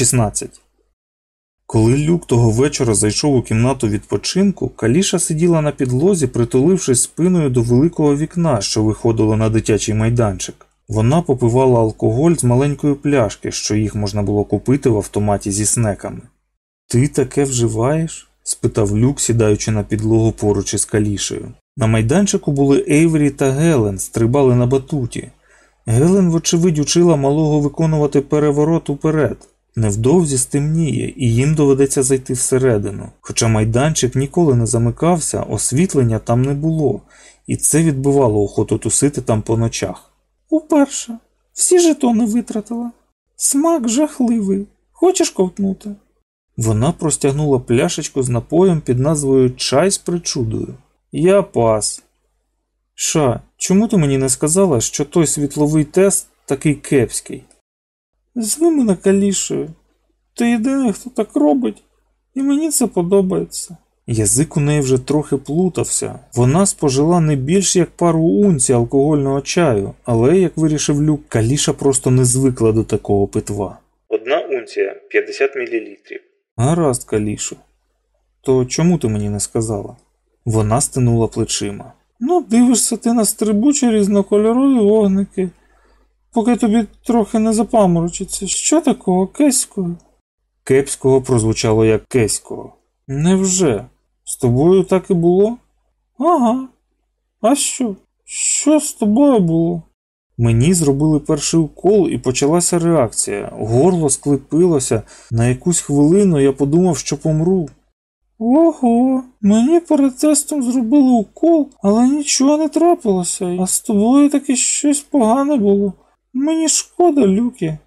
16. Коли люк того вечора зайшов у кімнату відпочинку, Каліша сиділа на підлозі, притулившись спиною до великого вікна, що виходило на дитячий майданчик. Вона попивала алкоголь з маленької пляшки, що їх можна було купити в автоматі зі снеками. Ти таке вживаєш? спитав люк, сідаючи на підлогу поруч із Калішею. На майданчику були Ейврі та Гелен, стрибали на батуті. Гелен, вочевидь, учила малого виконувати переворот уперед. Невдовзі стемніє, і їм доведеться зайти всередину. Хоча майданчик ніколи не замикався, освітлення там не було, і це відбивало охоту тусити там по ночах. Уперше. Всі жетони витратила. Смак жахливий. Хочеш ковтнути? Вона простягнула пляшечку з напоєм під назвою Чай з причудою. Я пас. Ша, чому ти мені не сказала, що той світловий тест такий кепський? Зви мене калішою. Ти єдиний, хто так робить, і мені це подобається. Язик у неї вже трохи плутався. Вона спожила не більш як пару унцій алкогольного чаю, але, як вирішив люк, каліша просто не звикла до такого питва. Одна унція 50 мл. Гаразд, калішо. То чому ти мені не сказала? Вона стинула плечима. Ну, дивишся ти на стрибучі різнокольорові вогники, поки тобі трохи не запаморочиться. Що такого кеського? Кепського прозвучало як кеського. Невже? З тобою так і було? Ага. А що? Що з тобою було? Мені зробили перший укол і почалася реакція. Горло склепилося. На якусь хвилину я подумав, що помру. Ого, мені перед тестом зробили укол, але нічого не трапилося, а з тобою таки щось погане було. Мені шкода, Люкі.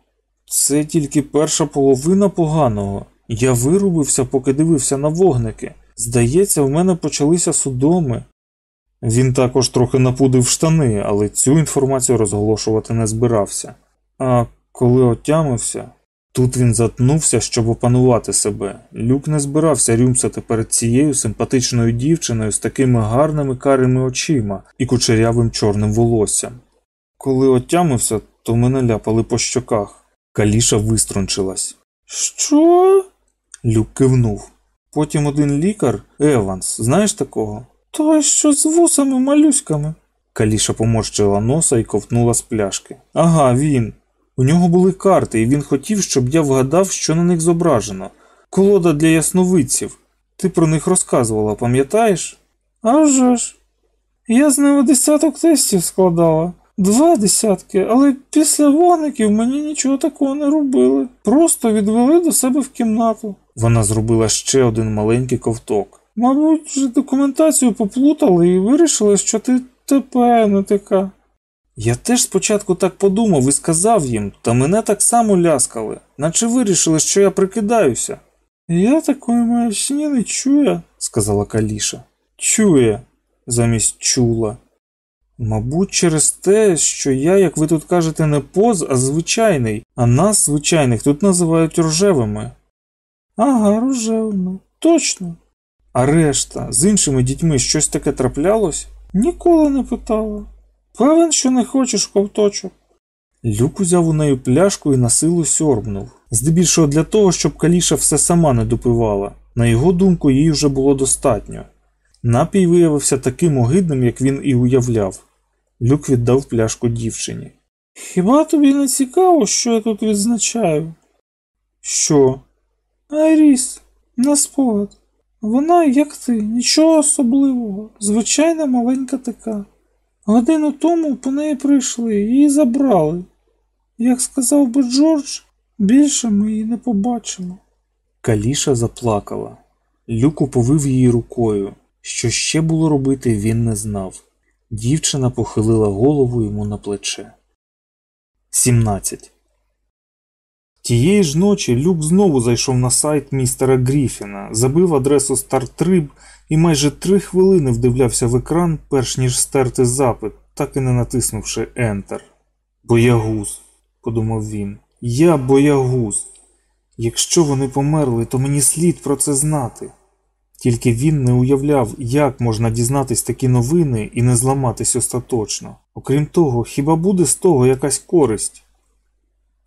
Це тільки перша половина поганого. Я вирубився, поки дивився на вогники. Здається, в мене почалися судоми. Він також трохи напудив штани, але цю інформацію розголошувати не збирався. А коли отямився, тут він затнувся, щоб опанувати себе. Люк не збирався рюмсати перед цією симпатичною дівчиною з такими гарними карими очима і кучерявим чорним волоссям. Коли отямився, то мене ляпали по щоках. Каліша виструнчилась. Що? Люк кивнув. Потім один лікар, Еванс, знаєш такого? Той, що з вусами малюськами. Каліша поморщила носа і ковтнула з пляшки. Ага, він. У нього були карти, і він хотів, щоб я вгадав, що на них зображено. Колода для ясновидців. Ти про них розказувала, пам'ятаєш? «А вже ж. Я з ними десяток тестів складала. Два десятки, але після вогників мені нічого такого не робили. Просто відвели до себе в кімнату. Вона зробила ще один маленький ковток. Мабуть, документацію поплутали і вирішили, що ти ТП, не така. Я теж спочатку так подумав і сказав їм, та мене так само ляскали, наче вирішили, що я прикидаюся. Я такої маячні не чує, сказала Каліша. Чує, замість чула. Мабуть, через те, що я, як ви тут кажете, не поз, а звичайний, а нас, звичайних, тут називають рожевими. Ага, рожевими, точно. А решта, з іншими дітьми щось таке траплялось? Ніколи не питала. Певен, що не хочеш ковточок. Люк узяв у неї пляшку і на силу сьорбнув. Здебільшого для того, щоб Каліша все сама не допивала. На його думку, їй вже було достатньо. Напій виявився таким огидним, як він і уявляв. Люк віддав пляшку дівчині. Хіба тобі не цікаво, що я тут відзначаю? Що? Айріс, на спогад. Вона, як ти, нічого особливого, звичайна маленька така. Годину тому по неї прийшли, її забрали. Як сказав би Джордж, більше ми її не побачимо. Каліша заплакала. Люк уповив її рукою. Що ще було робити, він не знав. Дівчина похилила голову йому на плече. 17. Тієї ж ночі Люк знову зайшов на сайт містера Гріфіна, забив адресу StarTrib і майже три хвилини вдивлявся в екран, перш ніж стерти запит, так і не натиснувши Enter. Боягуз, подумав він. Я боягуз. Якщо вони померли, то мені слід про це знати. Тільки він не уявляв, як можна дізнатись такі новини і не зламатись остаточно. Окрім того, хіба буде з того якась користь?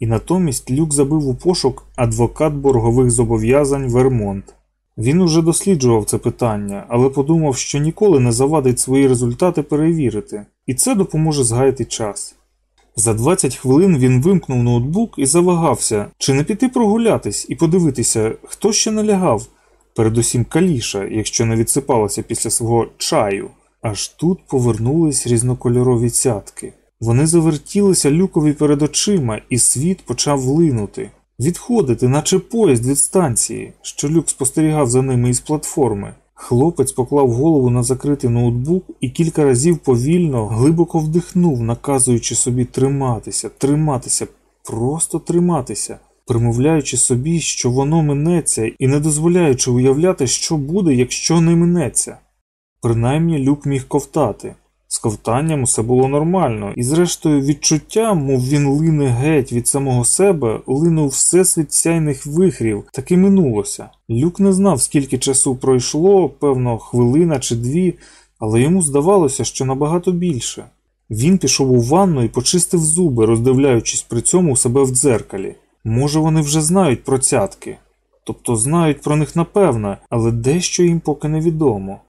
І натомість Люк забив у пошук адвокат боргових зобов'язань Вермонт. Він уже досліджував це питання, але подумав, що ніколи не завадить свої результати перевірити, і це допоможе згаяти час. За 20 хвилин він вимкнув ноутбук і завагався, чи не піти прогулятись і подивитися, хто ще не лягав, передусім каліша, якщо не відсипалася після свого чаю. Аж тут повернулись різнокольорові цятки. Вони завертілися люкові перед очима, і світ почав линути, відходити, наче поїзд від станції, що люк спостерігав за ними із платформи. Хлопець поклав голову на закритий ноутбук і кілька разів повільно, глибоко вдихнув, наказуючи собі триматися, триматися, просто триматися, примовляючи собі, що воно минеться, і не дозволяючи уявляти, що буде, якщо не минеться. Принаймні люк міг ковтати. З ковтанням усе було нормально, і зрештою відчуття, мов він лине геть від самого себе, линув всесвіт сяйних вихрів, так і минулося. Люк не знав, скільки часу пройшло, певно, хвилина чи дві, але йому здавалося, що набагато більше. Він пішов у ванну і почистив зуби, роздивляючись при цьому себе в дзеркалі. Може, вони вже знають про цятки, тобто знають про них напевно, але дещо їм поки невідомо.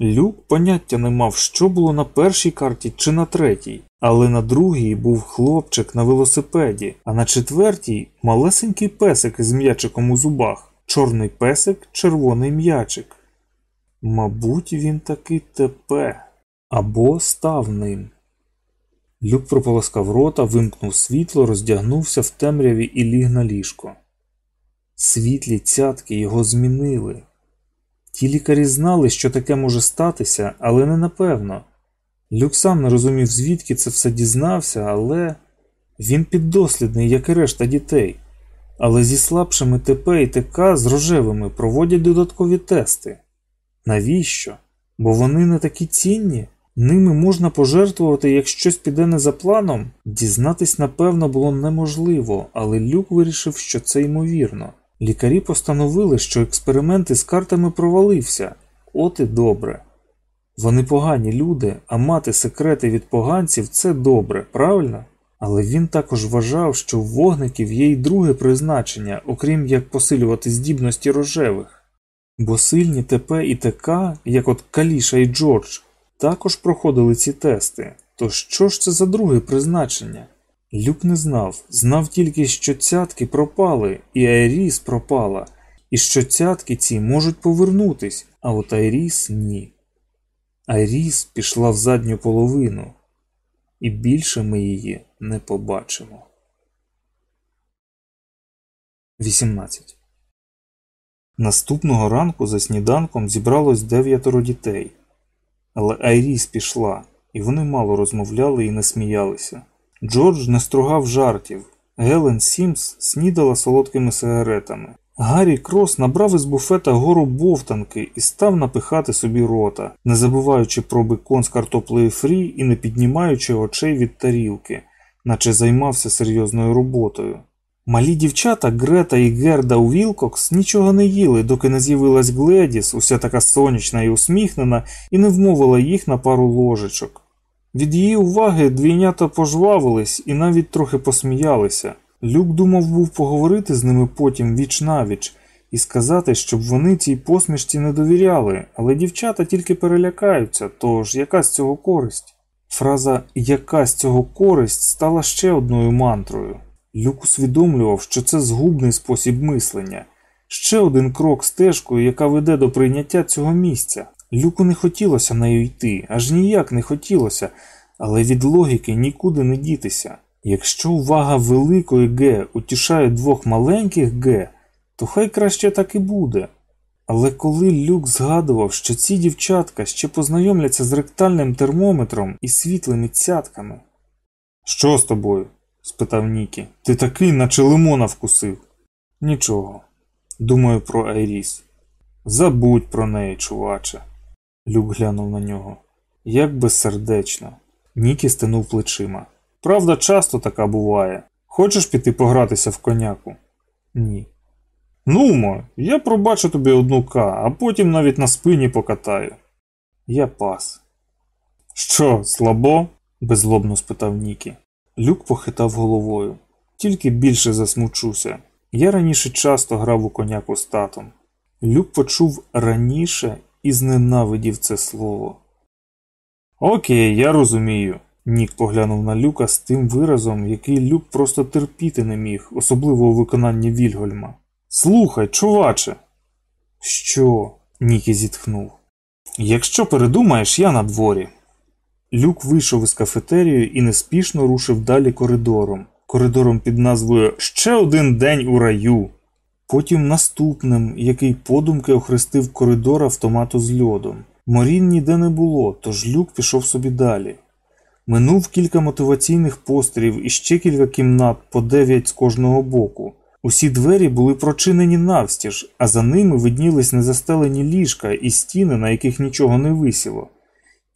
Люк поняття не мав, що було на першій карті чи на третій, але на другій був хлопчик на велосипеді, а на четвертій малесенький песик із м'ячиком у зубах, чорний песик, червоний м'ячик. Мабуть, він таки тепе або став ним. Люк прополоскав рота, вимкнув світло, роздягнувся в темряві і ліг на ліжко. Світлі цятки його змінили. Ті лікарі знали, що таке може статися, але не напевно. Люк сам не розумів, звідки це все дізнався, але він піддослідний, як і решта дітей. Але зі слабшими ТП і ТК з рожевими проводять додаткові тести. Навіщо? Бо вони не такі цінні, ними можна пожертвувати, як щось піде не за планом. Дізнатись, напевно, було неможливо, але Люк вирішив, що це ймовірно. Лікарі постановили, що експеримент із картами провалився. От і добре. Вони погані люди, а мати секрети від поганців це добре, правильно? Але він також вважав, що в вогників є й друге призначення, окрім як посилювати здібності рожевих. Бо сильні ТП і ТК, як от Каліша і Джордж, також проходили ці тести. То що ж це за друге призначення? Люк не знав, знав тільки, що цятки пропали, і Айріс пропала, і що цятки ці можуть повернутись, а от Айріс ні. Айріс пішла в задню половину, і більше ми її не побачимо. 18. Наступного ранку за сніданком зібралось дев'ятеро дітей. Але Айріс пішла, і вони мало розмовляли і не сміялися. Джордж не стругав жартів. Гелен Сімс снідала солодкими сигаретами. Гаррі Крос набрав із буфета гору бовтанки і став напихати собі рота, не забуваючи про бекон з картоплею фрі і не піднімаючи очей від тарілки, наче займався серйозною роботою. Малі дівчата Грета і Герда Вілкокс нічого не їли, доки не з'явилась Гледіс, уся така сонячна і усміхнена, і не вмовила їх на пару ложечок. Від її уваги двійнята пожвавились і навіть трохи посміялися. Люк думав був поговорити з ними потім віч навіч і сказати, щоб вони цій посмішці не довіряли, але дівчата тільки перелякаються, тож яка з цього користь? Фраза яка з цього користь стала ще одною мантрою. Люк усвідомлював, що це згубний спосіб мислення, ще один крок стежкою, яка веде до прийняття цього місця. Люку не хотілося нею йти, аж ніяк не хотілося, але від логіки нікуди не дітися. Якщо увага великої Г утішає двох маленьких Г, то хай краще так і буде. Але коли Люк згадував, що ці дівчатка ще познайомляться з ректальним термометром і світлими цятками. Що з тобою? Спитав Нікі. Ти такий, наче лимона вкусив. Нічого. Думаю про Айріс. Забудь про неї, чуваче. Люк глянув на нього. Як безсердечно. Нікі стинув плечима. Правда, часто така буває. Хочеш піти погратися в коняку? Ні. Нумо, я пробачу тобі одну К, а потім навіть на спині покатаю. Я пас. Що, слабо? беззлобно спитав Нікі. Люк похитав головою. Тільки більше засмучуся. Я раніше часто грав у коняку з татом. Люк почув раніше і зненавидів це слово. Окей, я розумію. Нік поглянув на люка з тим виразом, який люк просто терпіти не міг, особливо у виконанні Вільгольма. Слухай, чуваче. Що? Нікі зітхнув. Якщо передумаєш, я на дворі. Люк вийшов із кафетерію і неспішно рушив далі коридором. Коридором під назвою Ще один день у раю. Потім наступним, який подумки охрестив коридор автомату з льодом. Морін ніде не було, тож люк пішов собі далі. Минув кілька мотиваційних пострілів і ще кілька кімнат по дев'ять з кожного боку. Усі двері були прочинені навстіж, а за ними виднілись незастелені ліжка і стіни, на яких нічого не висіло.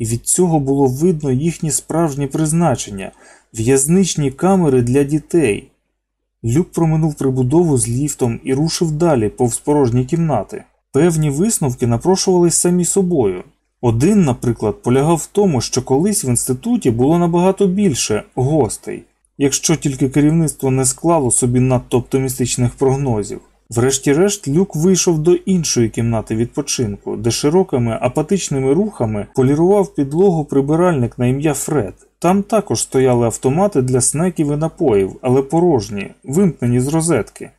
І від цього було видно їхнє справжнє призначення в'язничні камери для дітей. Люк проминув прибудову з ліфтом і рушив далі повз порожні кімнати. Певні висновки напрошувались самі собою. Один, наприклад, полягав в тому, що колись в інституті було набагато більше гостей, якщо тільки керівництво не склало собі надто оптимістичних прогнозів. Врешті-решт, люк вийшов до іншої кімнати відпочинку, де широкими апатичними рухами полірував підлогу прибиральник на ім'я Фред. Там також стояли автомати для снеків і напоїв, але порожні, вимкнені з розетки.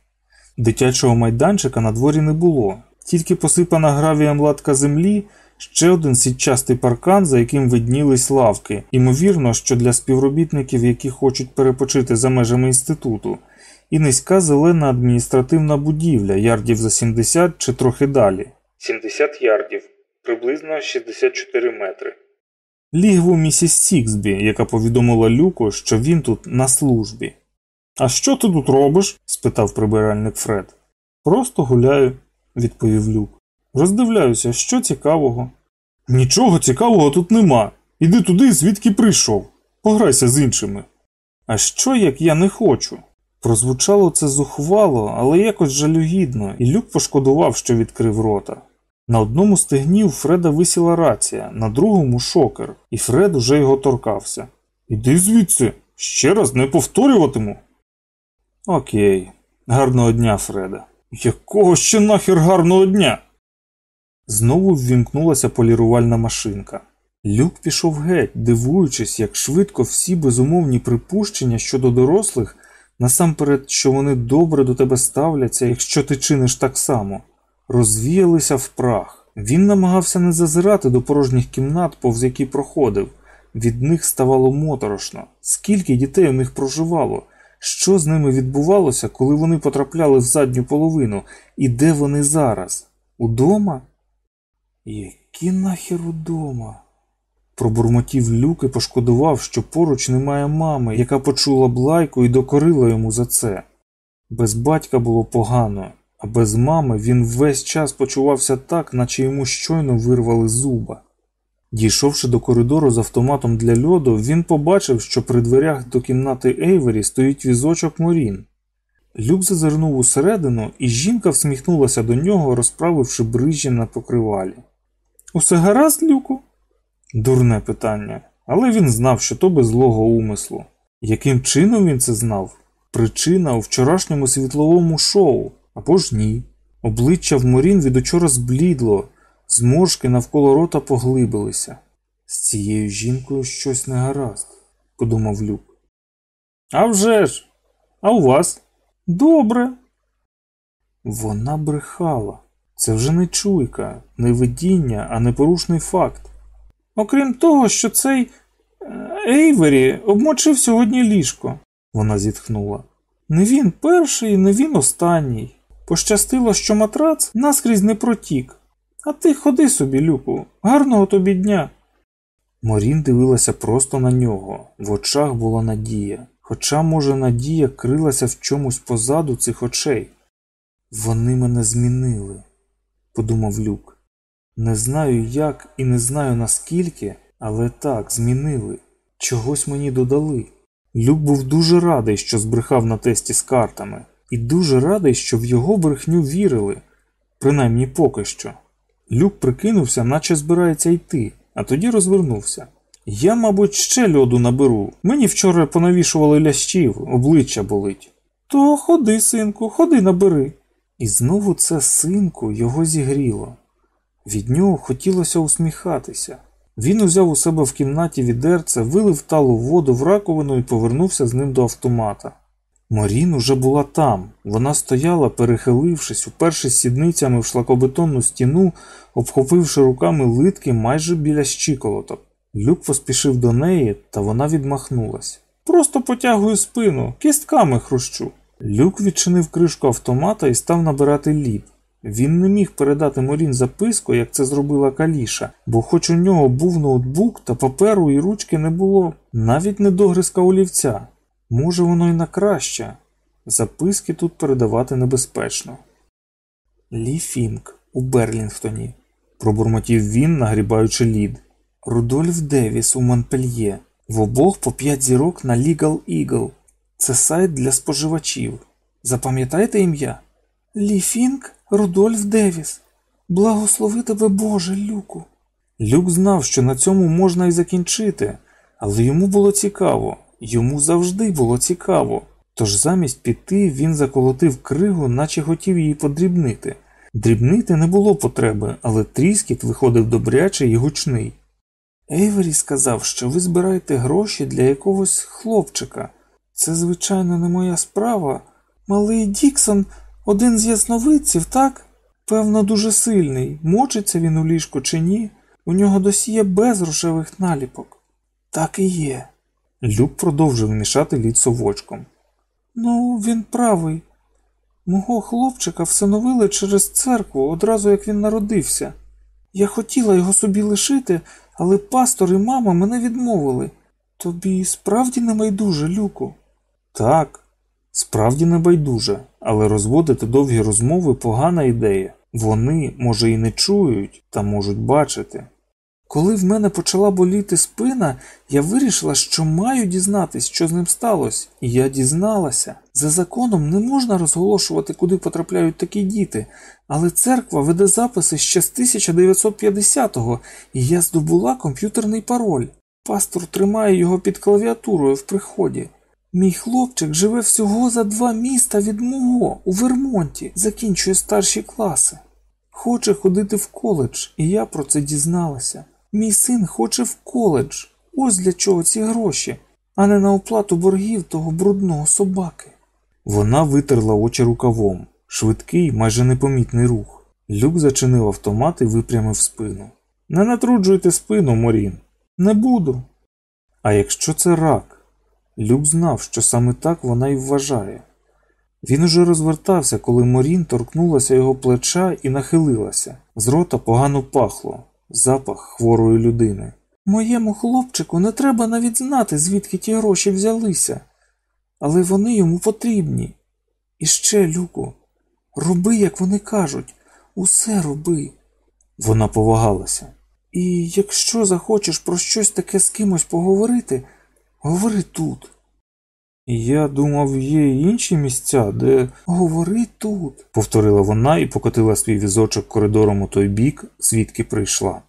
Дитячого майданчика на дворі не було, тільки посипана гравієм латка землі, ще один сітчастий паркан, за яким виднілись лавки, ймовірно, що для співробітників, які хочуть перепочити за межами інституту, і низька зелена адміністративна будівля, ярдів за 70 чи трохи далі. 70 ярдів, приблизно 64 метри. Лігву місіс Сіксбі, яка повідомила Люку, що він тут на службі. А що ти тут робиш? спитав прибиральник Фред. Просто гуляю, відповів Люк. Роздивляюся, що цікавого. Нічого цікавого тут нема. Іди туди, звідки прийшов. Пограйся з іншими. А що як я не хочу? Прозвучало це зухвало, але якось жалюгідно, і Люк пошкодував, що відкрив рота. На одному стегні у Фреда висіла рація, на другому шокер, і Фред уже його торкався. Іди звідси, ще раз не повторюватиму. Окей, гарного дня, Фреда. Якого ще нахер гарного дня? Знову ввімкнулася полірувальна машинка. Люк пішов геть, дивуючись, як швидко всі безумовні припущення щодо дорослих, насамперед, що вони добре до тебе ставляться, якщо ти чиниш так само, розвіялися в прах. Він намагався не зазирати до порожніх кімнат, повз які проходив. Від них ставало моторошно. Скільки дітей у них проживало? Що з ними відбувалося, коли вони потрапляли в задню половину, і де вони зараз? Удома? Які нахер удома? Пробурмотів люк і пошкодував, що поруч немає мами, яка почула б лайку і докорила йому за це. Без батька було погано, а без мами він весь час почувався так, наче йому щойно вирвали зуба. Дійшовши до коридору з автоматом для льоду, він побачив, що при дверях до кімнати Ейвері стоїть візочок Морін. Люк зазирнув усередину, і жінка всміхнулася до нього, розправивши брижі на покривалі. Усе гаразд, Люку? Дурне питання, але він знав, що то без злого умислу. Яким чином він це знав? Причина у вчорашньому світловому шоу або ж ні. Обличчя в Морін від учора зблідло, зморшки навколо рота поглибилися. З цією жінкою щось не гаразд, подумав Люк. «А вже ж! А у вас? Добре. Вона брехала. Це вже не чуйка, не видіння, а непорушний факт. Окрім того, що цей е, Ейвері обмочив сьогодні ліжко, вона зітхнула. Не він перший, не він останній. Пощастило, що матрац наскрізь не протік. А ти ходи собі, Люку, гарного тобі дня. Морін дивилася просто на нього, в очах була надія. Хоча, може, надія крилася в чомусь позаду цих очей. Вони мене змінили, подумав Люк. Не знаю як і не знаю наскільки, але так, змінили. Чогось мені додали. Люк був дуже радий, що збрехав на тесті з картами, і дуже радий, що в його брехню вірили, принаймні поки що. Люк прикинувся, наче збирається йти, а тоді розвернувся. Я, мабуть, ще льоду наберу. Мені вчора понавішували лящів, обличчя болить. То ходи, синку, ходи набери. І знову це синку його зігріло. Від нього хотілося усміхатися. Він узяв у себе в кімнаті відерце, вилив талу воду в раковину і повернувся з ним до автомата. Морін уже була там. Вона стояла, перехилившись, упершись сідницями в шлакобетонну стіну, обхопивши руками литки майже біля щиколоток. Люк поспішив до неї, та вона відмахнулась. Просто потягую спину, кістками хрущу. Люк відчинив кришку автомата і став набирати лід. Він не міг передати Морін записку, як це зробила Каліша, бо хоч у нього був ноутбук, та паперу і ручки не було, навіть не догризка олівця. Може, воно й на краще. Записки тут передавати небезпечно. Лі Фінк у Берлінгтоні, пробурмотів він, нагрібаючи лід. Рудольф Девіс у Монпельє. В обох по 5 зірок на Legal Eagle. Це сайт для споживачів. Запам'ятайте ім'я? Лі Фінк, Рудольф Девіс. Благослови тебе Боже, Люку. Люк знав, що на цьому можна і закінчити, але йому було цікаво, йому завжди було цікаво. Тож замість піти він заколотив кригу, наче хотів її подрібнити. Дрібнити не було потреби, але тріскіт виходив добрячий і гучний. Ейвері сказав, що ви збираєте гроші для якогось хлопчика. Це, звичайно, не моя справа. Малий Діксон один з ясновидців, так? Певно, дуже сильний. Мочиться він у ліжку чи ні? У нього досі без рушевих наліпок. Так і є. Люк продовжив мішати лід совочком. Ну, він правий. Мого хлопчика всиновили через церкву одразу як він народився. Я хотіла його собі лишити, але пастор і мама мене відмовили. Тобі справді не байдуже, Люку? Так, справді не байдуже, але розводити довгі розмови погана ідея. Вони, може, і не чують, та можуть бачити. Коли в мене почала боліти спина, я вирішила, що маю дізнатись, що з ним сталося, і я дізналася. За законом не можна розголошувати, куди потрапляють такі діти, але церква веде записи ще з 1950-го, і я здобула комп'ютерний пароль. Пастор тримає його під клавіатурою в приході. Мій хлопчик живе всього за два міста від мого у Вермонті, закінчує старші класи. Хоче ходити в коледж, і я про це дізналася. Мій син хоче в коледж. Ось для чого ці гроші, а не на оплату боргів того брудного собаки. Вона витерла очі рукавом, швидкий, майже непомітний рух. Люк зачинив автомат і випрямив спину. Не натруджуйте спину, Морін. Не буду. А якщо це рак? Люк знав, що саме так вона й вважає. Він уже розвертався, коли Морін торкнулася його плеча і нахилилася. З рота погано пахло, запах хворої людини. Моєму хлопчику не треба навіть знати, звідки ті гроші взялися, але вони йому потрібні. І ще, Люку, роби, як вони кажуть, усе роби. Вона повагалася. І якщо захочеш про щось таке з кимось поговорити, говори тут. Я думав, є інші місця, де. Говори тут, повторила вона і покотила свій візочок коридором у той бік, звідки прийшла.